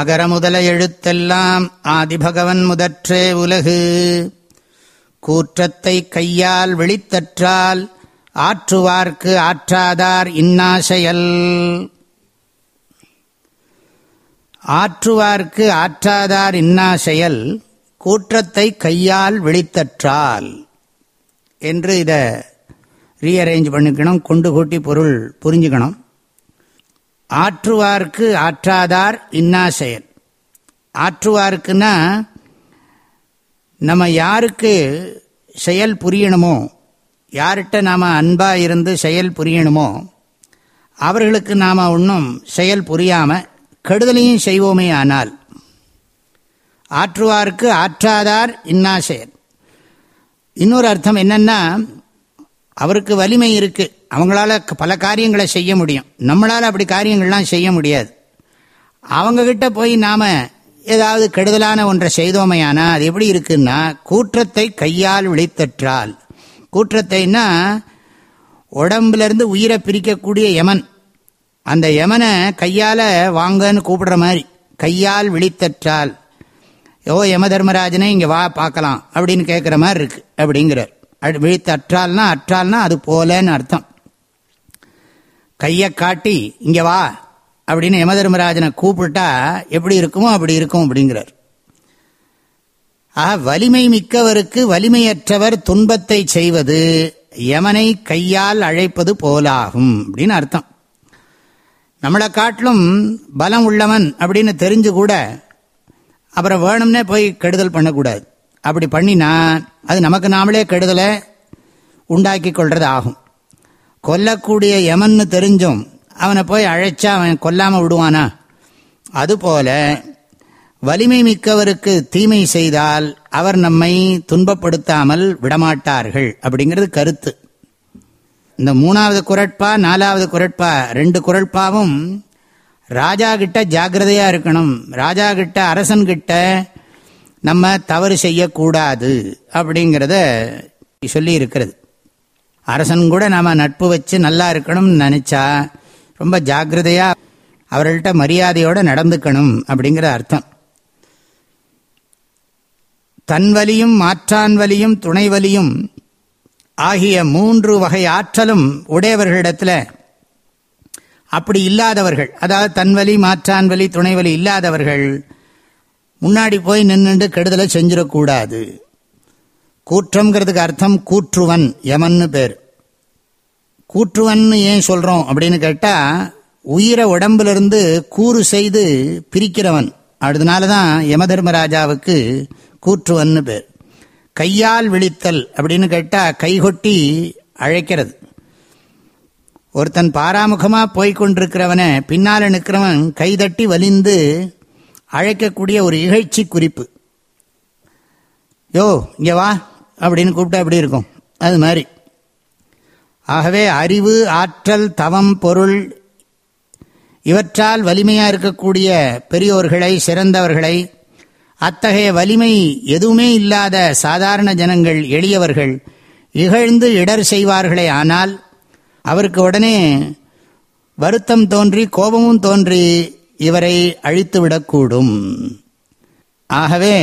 அகர முதல எழுத்தெல்லாம் ஆதிபகவன் முதற்றே உலகு. கூற்றத்தை கையால் வெளித்தற்றால் ஆற்றுவார்க்கு ஆற்றாதார் இன்னாசையல். ஆற்றுவார்க்கு ஆற்றாதார் இன்னாசெயல் கூற்றத்தை கையால் வெளித்தற்றால் என்று இதை ரீஅரேஞ்ச் பண்ணிக்கணும் கொண்டு கூட்டி பொருள் புரிஞ்சுக்கணும். ஆற்றுவார்க்கு ஆற்றாதார் இன்னா செயல் ஆற்றுவார்க்குன்னா நம்ம யாருக்கு செயல் புரியணுமோ யார்கிட்ட நாம் அன்பாக இருந்து செயல் புரியணுமோ அவர்களுக்கு நாம் ஒன்றும் செயல் புரியாமல் கெடுதலையும் செய்வோமே ஆனால் ஆற்றுவார்க்கு ஆற்றாதார் இன்னா செயல் இன்னொரு அர்த்தம் என்னென்னா அவருக்கு வலிமை இருக்குது அவங்களால பல காரியங்களை செய்ய முடியும். நம்மளால் அப்படி காரியங்கள்லாம் செய்ய முடியாது. அவங்கக்கிட்ட போய் நாம் ஏதாவது கெடுதலான ஒன்றை செய்தோமையானா அது எப்படி இருக்குன்னா கூற்றத்தை கையால் விழித்தற்றால். கூற்றத்தைன்னா உடம்புலேருந்து உயிரை பிரிக்கக்கூடிய யமன். அந்த யமனை கையால் வாங்கன்னு கூப்பிடுற மாதிரி கையால் விழித்தற்றால். ஓ யம தர்மராஜனே இங்கே வா பார்க்கலாம் அப்படின்னு கேட்குற மாதிரி இருக்குது அப்படிங்கிறார். விழித்து விழித்தற்றால்னா அற்றால்னா அது போலன்னு அர்த்தம். கையை காட்டி இங்கே வா அப்படின்னு யமதர்மராஜனை கூப்பிட்டா எப்படி இருக்குமோ அப்படி இருக்கும் அப்படிங்கிறார். ஆக வலிமை மிக்கவருக்கு வலிமையற்றவர் துன்பத்தை செய்வது யமனை கையால் அழைப்பது போலாகும் அப்படின்னு அர்த்தம். நம்மளை காட்டிலும் பலம் உள்ளவன் அப்படின்னு தெரிஞ்சு கூட அப்புறம் வேணும்னே போய் கெடுதல் பண்ணக்கூடாது. அப்படி பண்ணினா அது நமக்கு நாமளே கெடுதலை உண்டாக்கி கொள்வது ஆகும் கொல்லக்கூடிய யமன்னு தெரிஞ்சும் அவனை போய் அழைச்சா அவன் கொல்லாமல் விடுவானா? அதுபோல வலிமை மிக்கவருக்கு தீமை செய்தால் அவர் நம்மை துன்பப்படுத்தாமல் விடமாட்டார்கள் அப்படிங்கிறது கருத்து. இந்த மூணாவது குரட்பா நாலாவது குரட்பா ரெண்டு குரட்பாவும் ராஜா கிட்ட ஜாகிரதையாக இருக்கணும். ராஜா கிட்ட அரசன்கிட்ட நம்ம தவறு செய்யக்கூடாது அப்படிங்கிறத சொல்லி இருக்கிறது. அரசன் கூட நாம் நட்பு வச்சு நல்லா இருக்கணும்னு நினச்சா ரொம்ப ஜாகிரதையாக அவர்கள்ட்ட மரியாதையோடு நடந்துக்கணும் அப்படிங்கிற அர்த்தம். தன்வலியும் மாற்றான் வலியும் துணை வலியும் ஆகிய மூன்று வகை ஆற்றலும் உடையவர்களிடத்தில் அப்படி இல்லாதவர்கள் அதாவது தன்வலி மாற்றான் வலி துணைவலி இல்லாதவர்கள் முன்னாடி போய் நின்றுண்டு கெடுதலை செஞ்சிடக்கூடாது. கூற்றம்ங்கிறதுக்கு அர்த்தம் கூற்றுவன் யமன்னு பேர். கூற்றுவன் ஏன் சொல்கிறோம் அப்படின்னு கேட்டால் உயிரை உடம்பிலிருந்து கூறு செய்து பிரிக்கிறவன். அதனால தான் யமதர்மராஜாவுக்கு கூற்றுவன்னு பேர். கையால் விழித்தல் அப்படின்னு கேட்டால் கைகொட்டி அழைக்கிறது. ஒருத்தன் பாராமுகமாக போய்கொண்டிருக்கிறவனை பின்னால் நிற்கிறவன் கைதட்டி வலிந்து அழைக்கக்கூடிய ஒரு இகழ்ச்சி குறிப்பு. யோ இங்கே வா அப்படின்னு கூப்பிட்டா எப்படி இருக்கும்? அது மாதிரி. ஆகவே அறிவு ஆற்றல் தவம் பொருள் இவற்றால் வலிமையாக இருக்கக்கூடிய பெரியோர்களை சிறந்தவர்களை அத்தகைய வலிமை எதுவுமே இல்லாத சாதாரண ஜனங்கள் எளியவர்கள் இகழ்ந்து இடர் செய்வார்களே ஆனால் அவருக்கு உடனே வருத்தம் தோன்றி கோபமும் தோன்றி இவரை அழித்துவிடக்கூடும். ஆகவே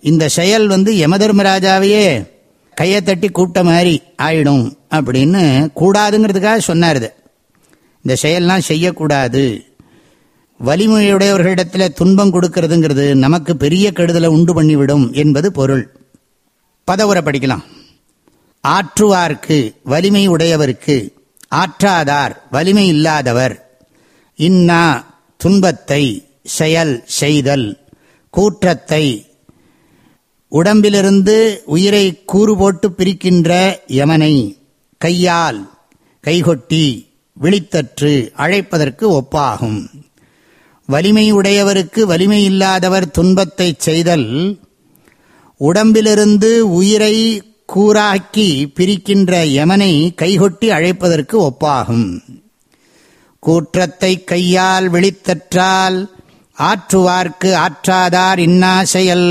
இந்த செயல் வந்து யமதர்மராஜாவையே கையை தட்டி கூப்பிட்ட மாதிரி ஆயிடும் அப்படின்னு கூடாதுங்கிறதுக்காக சொன்னார் இந்த செயல்லாம் செய்யக்கூடாது. வலிமையுடையவர்களிடத்தில் துன்பம் கொடுக்கறதுங்கிறது நமக்கு பெரிய கெடுதலை உண்டு பண்ணிவிடும் என்பது பொருள். பதவுரை படிக்கலாம். ஆற்றுவார்க்கு வலிமை உடையவருக்கு ஆற்றாதார் வலிமை இல்லாதவர். இன்னா துன்பத்தை செயல் செய்தல் கூற்றத்தை உடம்பிலிருந்து உயிரை கூறு போட்டு பிரிக்கின்ற யமனை கையால் கைகொட்டி விழித்தற்று அழைப்பதற்கு ஒப்பாகும். வலிமை உடையவருக்கு வலிமை இல்லாதவர் துன்பத்தை செய்தல் உடம்பிலிருந்து உயிரை கூறாக்கி பிரிக்கின்ற யமனை கைகொட்டி அழைப்பதற்கு ஒப்பாகும். கூற்றத்தை கையால் விழித்தற்றால் ஆற்றுவார்க்கு ஆற்றாதார் இன்னா செயல்